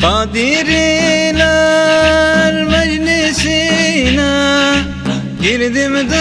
Kadiriler meclisine Girdim de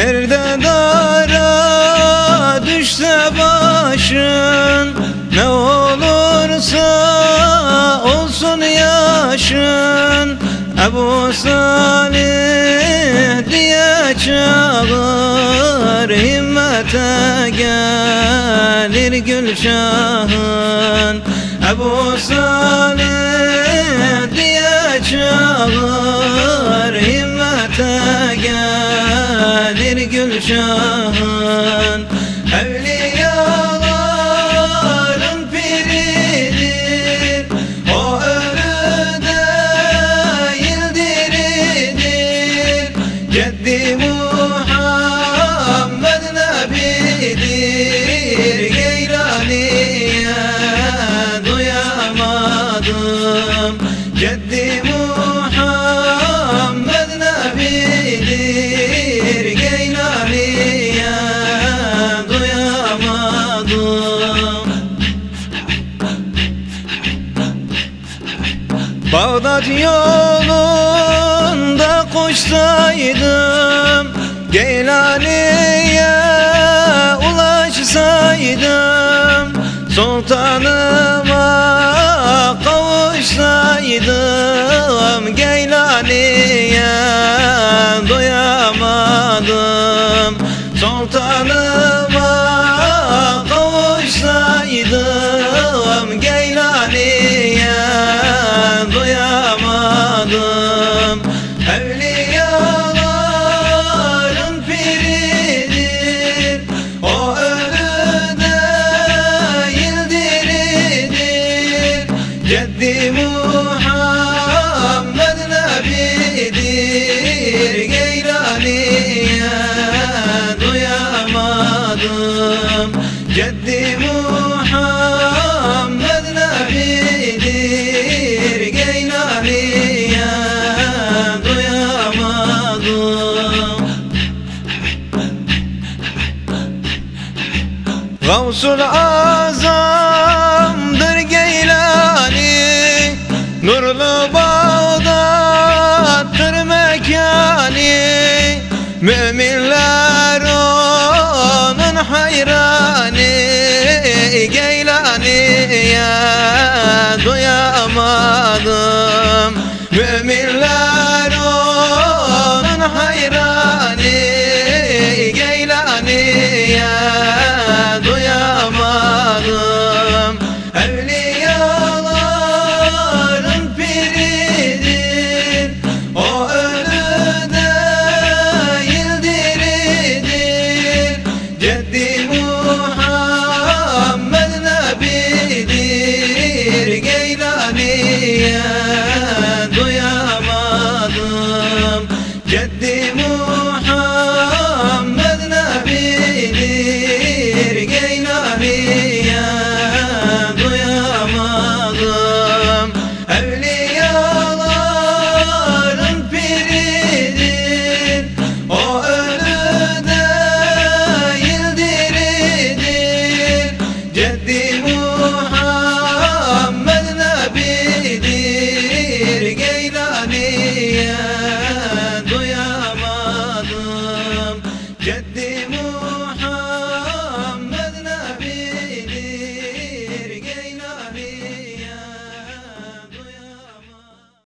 Nerede dara düşse başın Ne olursa olsun yaşın. Ebu Salih diye çağır Himmete gelir Gülşah'ın Ebu Salih diye çağır Gülşah'ın Evliyaların piridir O ölü değil diridir. Ceddi Muhammed Nebidir Geylaniye duyamadım. Ceddi Muhammed Bağdat yolunda koşsaydım Geylani'ye ulaşsaydım Sultanıma kavuşsaydım Geylani'ye diridir Ceddi Muhammed Nebidir Geylaniye duyamadım Ceddi Muhammed Nebidir Geylaniye duyamadım Gavsul Azam'dır Müminler onun hayranı Geylani'ye doyamadım. Müminler onun hayranı Geylani'ye Geylani'ye duyamadım Ceddi Muhammed Nebi'dir قدموا